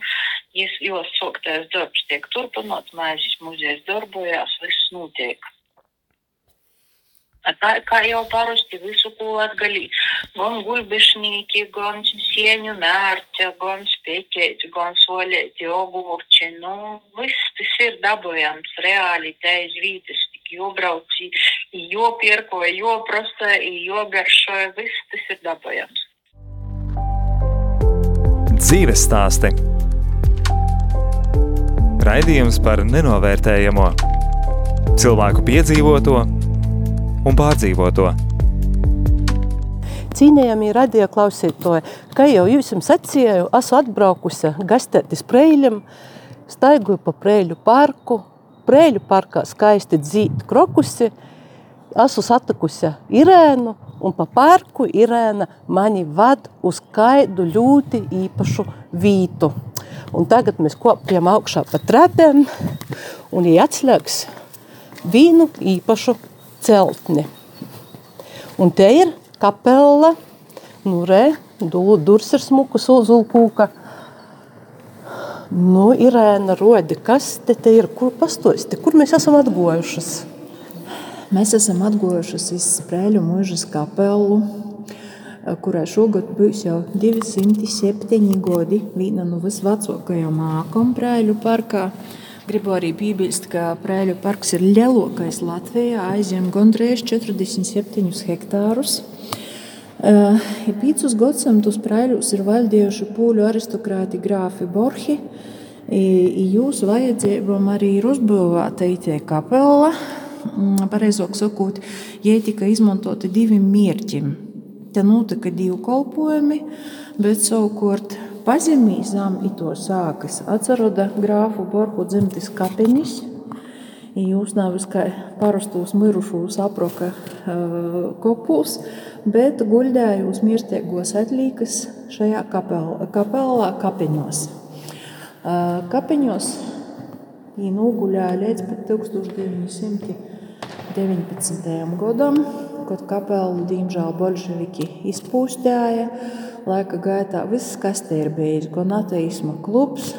jos soktais darbs tiek turpināts, maizes muzejs darbojās, viss notiek. Tā kā jau parasti visu, ko atgalī, gan gulbišnīgi, gan sieņu mērķa, gan spēķēti, gan solēti, ogurči, nu, viss tas ir dabojams reāli, tā iz vītas, tik jobrauc, jopierko, joprasa, jogaršo, viss tas ir dabojams. Dzīves stāsti Raidījums par nenovērtējamo cilvēku piedzīvoto un pārdzīvoto. Cīnījami radio klausītāji, kā jau jums sacīju, esmu atbraukusi gastētis Preiļam, staigoju pa Preiļu parku, Preiļu parkā skaisti dzīt krokusi, esmu satikusi Irēnu, un pa parku Irēna mani vad uz kaidu ļoti īpašu vītu. Un tagad mēs kopjam augšā pa trepēm un viņa atslēgs vīnu īpašu celtni. Un te ir kapela, nu re, durs ir smuku sulzulkūka. Nu, Irēna rodi, kas te, te ir, kur pastosti, kur mēs esam atgojušas? Mēs esam atgojušas iz Sprēļu mūžas kapelu, kurai šogad būs jau 207 gadi, viena no visvecākajām mākām Prēļu parkā. Gribu arī piebilst, ka Prēļu parks ir lielākais Latvijā, aizņem gandrīz 47 hektārus. Uh, Pīcis gadsimtus Prēļus ir valdījuši pūļu aristokrāti grāfi Borhi. Jūsu vajadzībām arī ir uzbūvēta IT kapela. Pareizāk sakot, jai tika izmantoti divi mērķi Te notika divi kalpojumi, bet savukārt pazemī zem ito sākas atceroda grāfu Borku dzimtis kapenis. Nevis kā parastos mirušos aproka kopūs, bet guļdēja uz mirstīgos atlīkas šajā kapel, kapelā kapeņos. Uh, kapeņos viņi noguļāja līdz pat 1919. gadam kad kapelu, diemžēl, bolševiki izpūstēja. Laika gaitā viss, kas te ir bijis, gan ateisma klubs,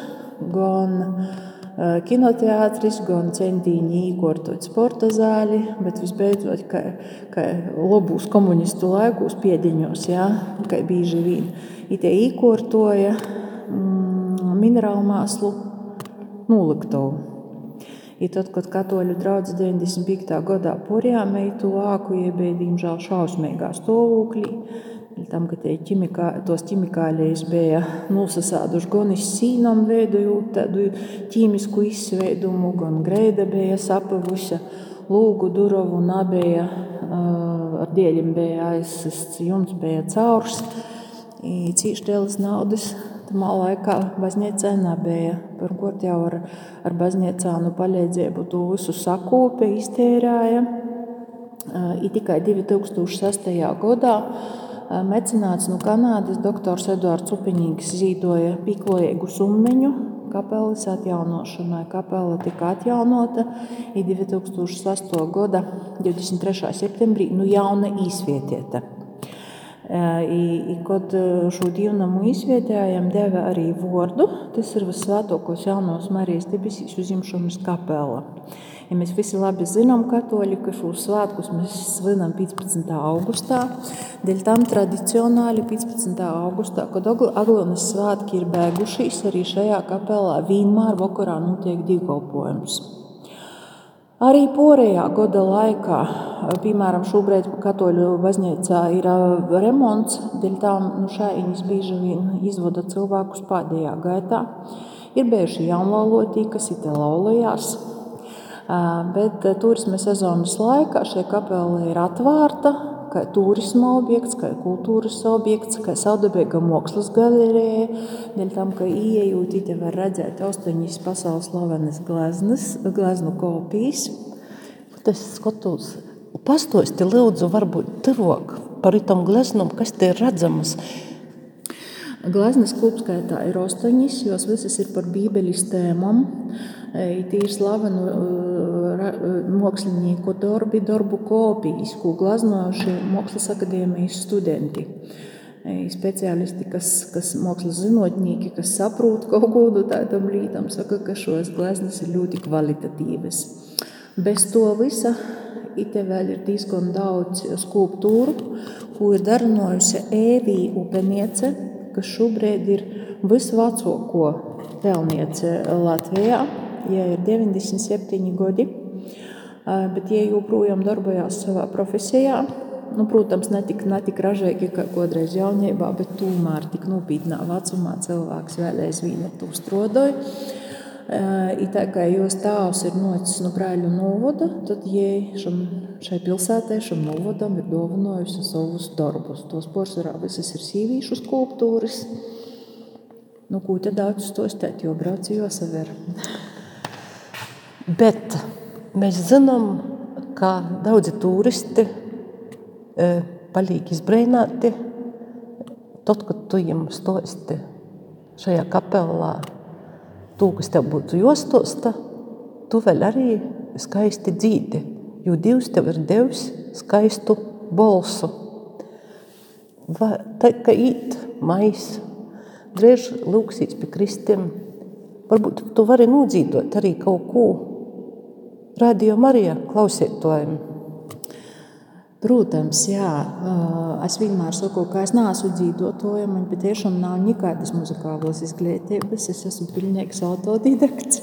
gan uh, kinoteātris, gan centīņi īkortot sporta zāli, bet visbeidzot, ka, ka labūs komunistu laikos piediņos, jā, ka bieži vien itie īkortoja mm, minerālu māslu noliktavu. I tad, kad katoļu draugs 95. gadā porjām meitu āku, bija diemžēl šausmīgā stāvoklī. Tam, ka ķimikā, tos ķimikāļus bija nosasāduši gan sīnām, veidojot tādu ķīmisku izveidumu, gan greida bija sapavusi, lūgu durovu nabēja, ar dieļiem bija aizsists, jums bija caurs, cīši lielas naudas Tamā laikā baznīcā nebija. Pirmkārt jau ar, ar baznīcānu palīdzību to visu sakūpi iztērēja. I tikai 2006. gadā mecenāts no Kanādas doktors Eduards Upiņīgs zīdoja pīklojīgu summiņu kapelas atjaunošanai. Kapela tika atjaunota 2008. gada 23. septembrī, nu jauna īsvietieta. I, kad šo dievnamu izvietējām, deva arī vārdu. Tas ir visvētākos jaunās Marijas debesīs uzņemšanas kapela. Ja mēs visi labi zinām, katoļi, ka šo svētkus mēs svinam 15. augustā. Dēļ tam tradicionāli 15. augustā, kad Aglonas svētki ir beigušies, arī šajā kapelā vienmēr vakarā notiek dievkalpojums. Arī pārējā gada laikā, piemēram, šobrīd katoļu baznīcā ir remonts, dēļ tam nu, šādiņas bieži vien izvada cilvēkus pēdējā gaitā. Ir bijuši jaunlaulotī, kas ir te laulajās, Bet turisma sezonas laikā šī kapela ir atvērta kā turisma objekts, kā kultūras objekts, kā saudabīga mākslas galerija. Dēļ tam, ka ieejot, te var redzēt astoņas pasaules slavenas gleznas, gleznu kopijas. Tas skatos, pastosti lūdzu, varbūt tirok par itam gleznam, kas te ir redzamas. Gleznas kopskaitā ir astoņas, jos visas ir par bībeļas tēmām. Tīri slavenu mākslinieku darbi, darbu kopijas, ko glaznojuši Mākslas akadēmijas studenti. Speciālisti, kas, kas mākslas zinātnieki, kas saprot kaut kādu tādam lītam, saka, ka šos gleznas ir ļoti kvalitatīvas. Bez to visa Ite vēl ir diezgan daudz skulptūru, ko ir darinājusi Ēvija upeniece, kas šobrīd ir visvecāko pelniece Latvijā. Ja ir 97 gadi, bet ja joprojām darbojas savā profesijā, nu, protams, ne tik, ne tik ražīgi kā kādreiz jaunībā, bet tomēr tik nopietnā vecumā cilvēks vēl aizvien to strādāja. I tā kā jūs tēvs ir nocis no Brāļu novada, tad šam, šai pilsētai, šam novadam ir dovanojusi savus darbus. Tos porcelāna visas ir sīvīšu skulptūras. Nu, ko te daudz stostēt, jo braucu jau saver. Bet mēs zinām, ka daudzi turisti e, paliek izbrēnāti. Tad, kad tu viņam stosti šajā kapelā, to, kas tev būtu jāstosta, tu vēl arī skaisti dzīdi. Jo Dievs tev ir devis skaistu balsu. Va, tā kā īt mais, drēž lūksīts pie kristiem, varbūt tu vari nodzīdot arī kaut ko radio Marija klausītājiem. Protams, jā. Es vienmēr saku, ka es neesmu dzīvotoja. Man patiešām nav nekādas muzikālas izglītības. Es esmu pilnīgs autodidakts.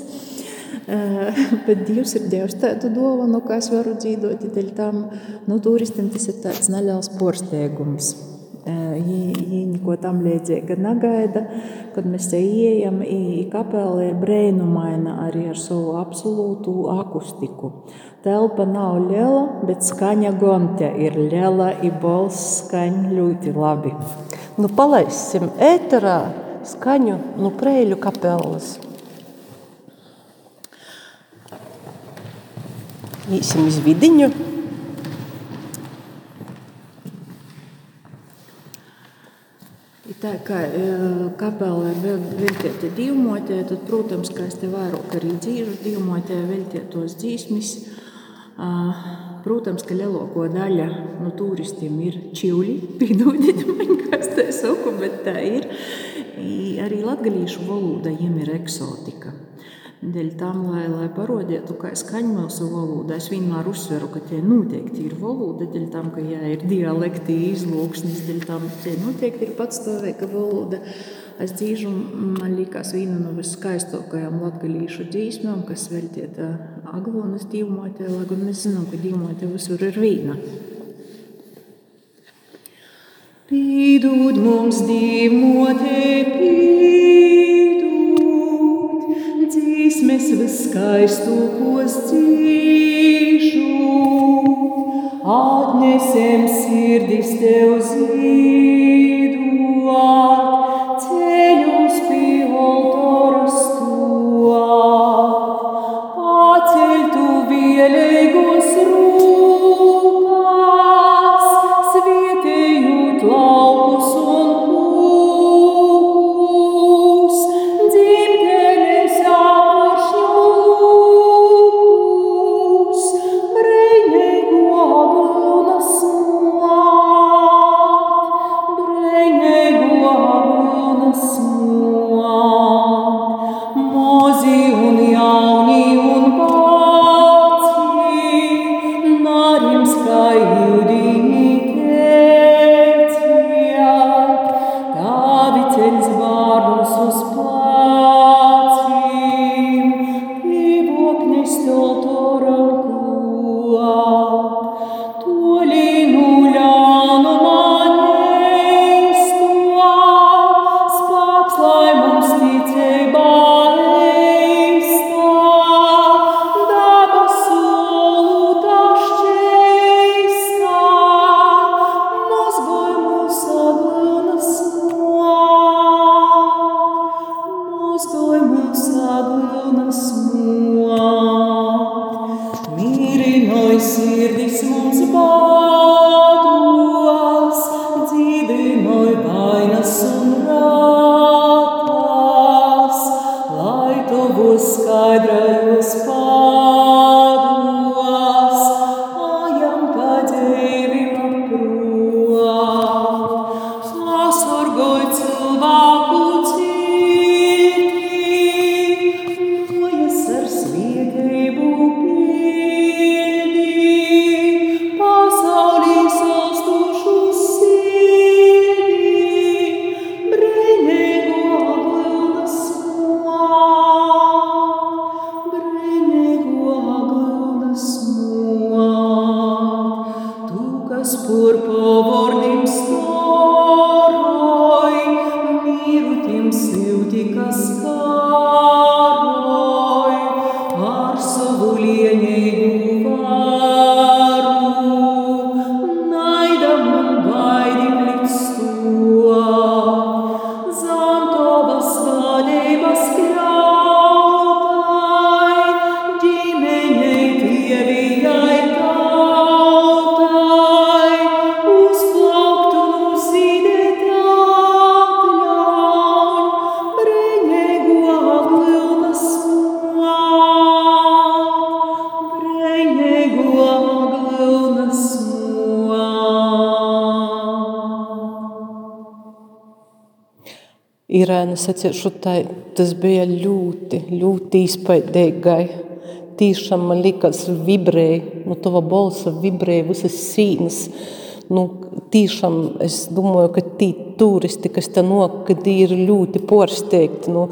Bet Dievs ir devis tādu dāvanu, ka es varu dzīvot. Tam nu, turistam tas ir tāds neliels porsteigums. Viņi neko tam līdzīga negaida. Kad mēs te ieejam, kapela ir brēnumaina arī ar savu absolūtu akustiku. Telpa nav liela, bet skaņa gonte ir liela, ir balss skaņa ļoti labi. Nu, palaissim ēterā skaņu no nu, Prēļu kapelas. Īsim iz vidiņu. Tā kā e, kapela ir veltīta divmotē, tad, protams, kā es te vairāk arī dzīvu divmotē veltītos dzīsmis. Protams, ka lielāko daļa no turistiem ir čūļi. [laughs] Piedodiet man, kas tā saku, bet tā ir. Arī latgalīšu valoda viņiem ir eksotika. Dēļ tam, lai, lai parādītu, kā skaņa mūsu valodā, es vienmēr uzsveru, ka tie noteikti ir valoda, dēļ tam, ka jā, ir dialekti, izlūksnis, dēļ tam tie noteikti ir patstāvīga valoda. Es dzīvoju, man liekas, viena no viskaistākajām latviešu dzīsmām, kas veltīta Aglonas divmotē, lai gan mēs zinām, ka divmotē visur ir vīna. Pīdūt mums divmotē, pīdūt, viskaistākos dzīšu, atnesem sirdis Irēna sacīšu tā, tas bija ļoti, ļoti izpaidīgai. Tiešām man liekas, vibrēja, nu, tava balsa vibrēja visas sīnas. Nu, tiešām es domāju, ka tie turisti, kas te nok, ka tie ir ļoti porsteigti, nu,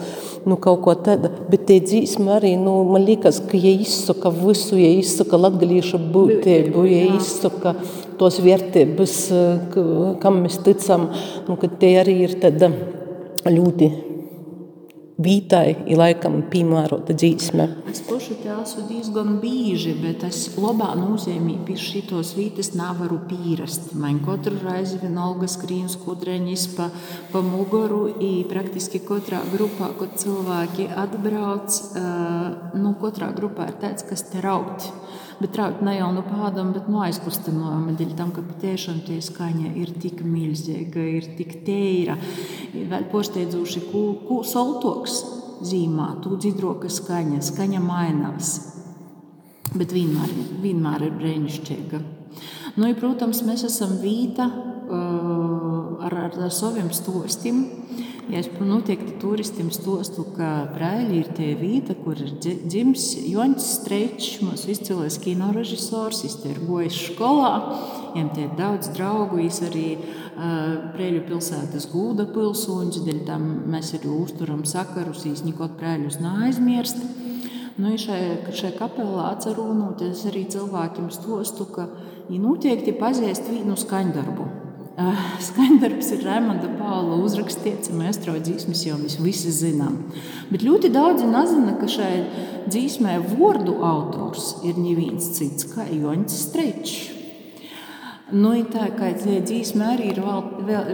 nu kaut ko tāda. Bet tie dzīsmi arī, nu, man liekas, ka ja izsaka visu, ja izsaka latgaliešu būtību, ja izsaka tos vērtības, ka- kam mēs ticam, nu, ka tie arī ir tāda ļoti vītai, ir laikam piemērota dzīsme. Es pašu te esmu diezgan bieži, bet es labā nozīmē pie šitos vītas nevaru pierast. Man katru reizi vienalga skrien skudreņas pa, pa mugoru, i praktiski katrā grupā, kad cilvēki atbrauc, nu, katrā grupā ir tāds, kas te raut. Bet ne jau no pādam, bet no aizkustinājuma dēļ tam, ka patiešām tie skaņa ir tik milzīga, ir tik teira. Vēl posteidzoši, ko, ko soltoks zīmā, tu dzidroka skaņa, skaņa mainās. Bet vienmēr, vienmēr ir brīnišķīga. Nu, ja, protams, mēs esam vīta uh, ar, ar, saviem stostiem. Ja es noteikti turistiem stostu, ka Brāļi ir tie vīta, kur ir dzi- dzimis Joņš Streičs, mūsu izcilais kino režisors, viņš te ir gojis skolā, viņam te ir daudz draugu, viņš arī uh, Brēļu pilsētas gūda pilsoņš, dēļ tam mēs arī uzturam sakarus, viņš nekot Brēļus neaizmirst. Nu, šai, šai kapelā atcerūnoties arī cilvēkiem stostu, ka viņi noteikti pazīst vienu skaņdarbu. Uh, Skaņdarbs ir Raimonda Paula uzrakstīts, un mēs to dzīsmas jau mēs visi zinām. Bet ļoti daudzi nezina, ka šai dzīsmē vārdu autors ir neviens cits kā Joņš Strečs. Nu, tā kā dzīsme arī ir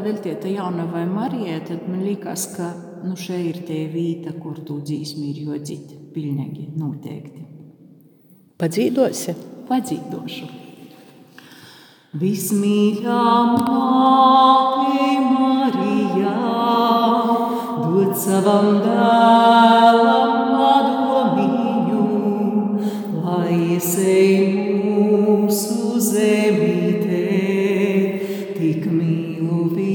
veltīta jaunavai Marijai, tad man liekas, ka nu, šeit ir tie vīta, kur tu dzīsmi ir jodzīt. Pilnīgi noteikti. Padzīdosi? Padzīdošu. Vismīļā māte Marijā, dod savam dēlam padomiņu, lai iesei mūsu zemītē. Tik mīlu vien,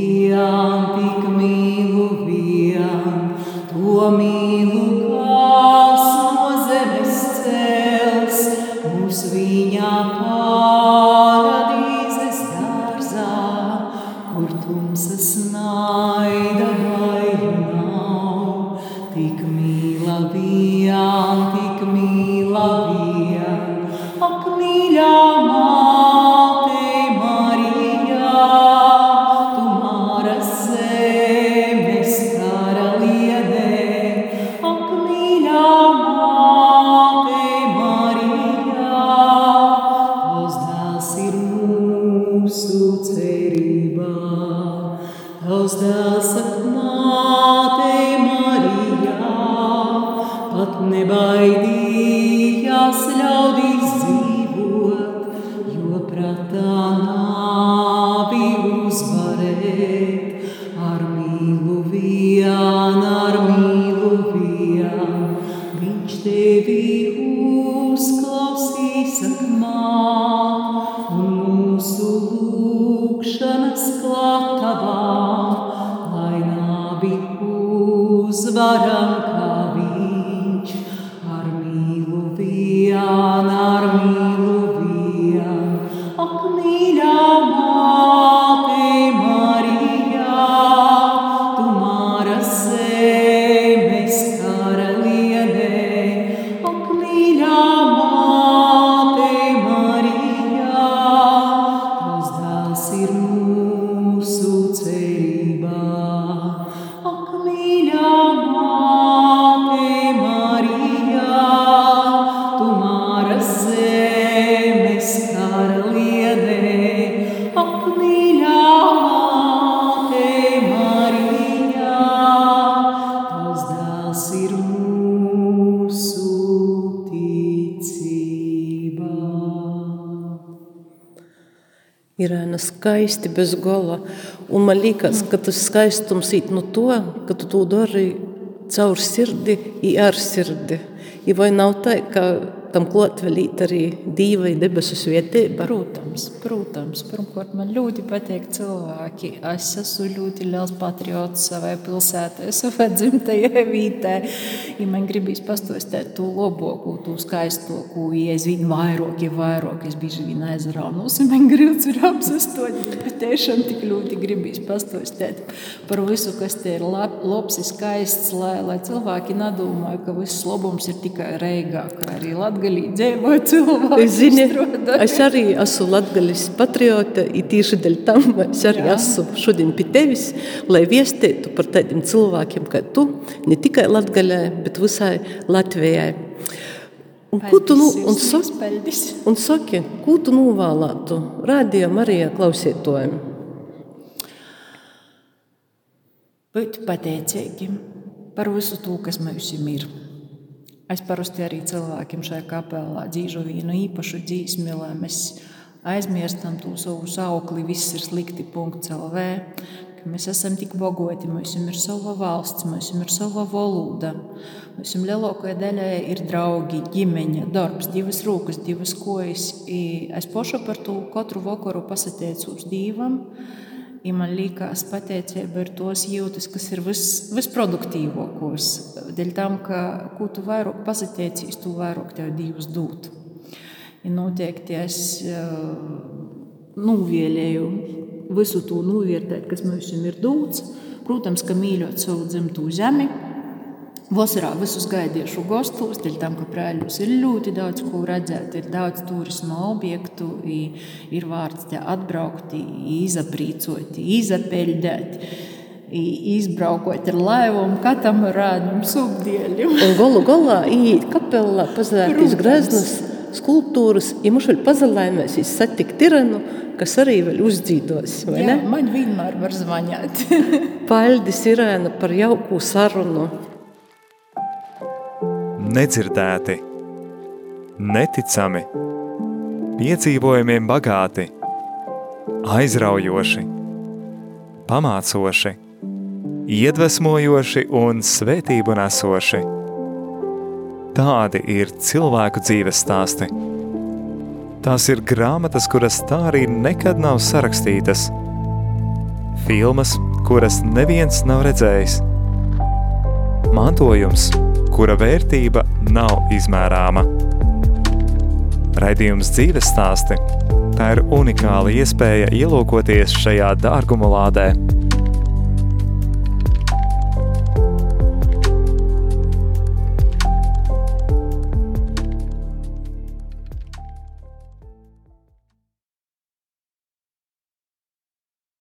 skaisti bez gola. Un man liekas, ka tas skaistums ir no to, ka tu to dari caur sirdi, ar sirdi. I vai nav tā, ka tam klāt vēl arī dīva debesu svētība? Protams, protams. Pirmkārt, man ļoti patīk cilvēki. Es esmu ļoti liels patriots savai pilsētai, savai dzimtajai vītē. Ja man gribīs pastāstīt to labāko, to skaistāko, ja es vien vairāk, ja vairāk, es bieži vien aizraunos, un man gribas ir apsastot, bet tiešām tik ļoti gribīs pastāstīt par visu, kas te ir lab, labs, skaists, lai, lai cilvēki nedomāju, ka viss labums ir tikai Reigā, ka arī Latgalī dzīvo cilvēki. Es, zini, es arī esmu latgaļas patriote, ir tieši dēļ tam, es arī Jā. esmu šodien pie tevis, lai viestītu par tādiem cilvēkiem kā tu, ne tikai latgaļai, bet visai Latvijai. Un, ko tu, nu, un, saki, un saki, ko tu novēlētu radio Marijā klausītājiem? Būt pateicīgiem par visu to, kas mums ir. Es parasti arī cilvēkiem šajā kapelā dzīvoju vienu īpašu dzīsmi, lai mēs aizmirstam to savu saukli, viss ir slikti. LV, ka mēs esam tik bagoti, mums ir sava valsts, mums ir sava valoda. Mums lielākajai daļai ir draugi, ģimene, darbs, divas rokas, divas kojas. Es pašu par to katru vakaru pasateicos Dievam. Ja man liekas, pateicība ir tos jūtas, kas ir vis, visproduktīvākos. Dēļ tam, ka ko tu vairāk pasakēcīs, tu vairāk tev divus dot. Ja noteikti es novēlēju visu to novērtēt, kas mums ir dots. Protams, ka mīļot savu dzimto zemi. Vasarā visus gaidīšu gastos, dēļ tam, ka prēļos ir ļoti daudz ko redzēt, ir daudz turisma objektu, ir vārds te atbraukt, izaprīcot, i izapeļdēt, i- izbraukot ar laivām, katamarānam, subdieļiem. Un galu galā iet kapelā, pazvērtīs Protams. greznas, skulptūras, ja mums vēl pazalaimēs satikt tiranu, kas arī vēl uzdzīdos, Jā, man vienmēr var zvanīt. Paldies, Irēna, par jauku sarunu. Nedzirdēti, neticami, piedzīvojumiem bagāti, aizraujoši, pamācoši, iedvesmojoši un svētību nesoši. Tādi ir cilvēku dzīves stāsti. Tās ir grāmatas, kuras tā arī nekad nav sarakstītas, filmas, kuras neviens nav redzējis, mantojums, kura vērtība nav izmērāma. Raidījums dzīves stāsti – tā ir unikāla iespēja ielūkoties šajā dārgumu lādē